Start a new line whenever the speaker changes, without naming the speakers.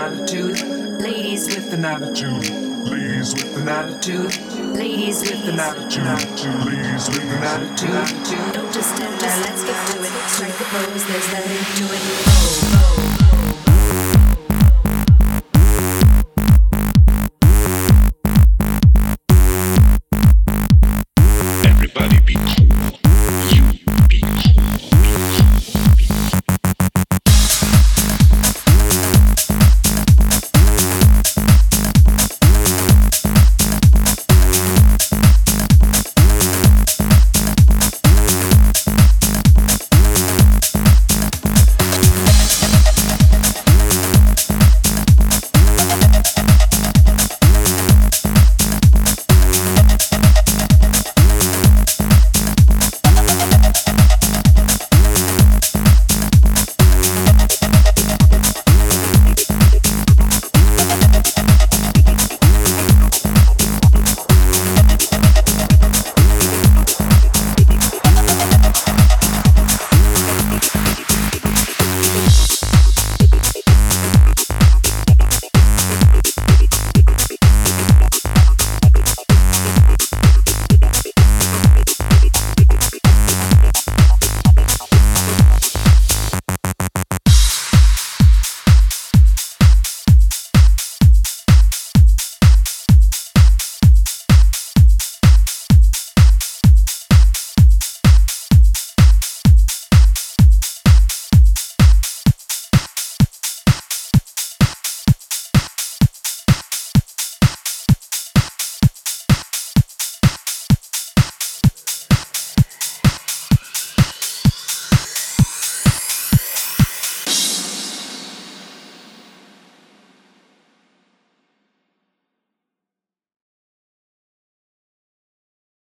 attitude. Ladies with an attitude. Ladies with an attitude. Ladies with an attitude. Ladies with an attitude. Don't just stand there, let's get to it. Strike the pose, there's nothing to it. Oh, oh.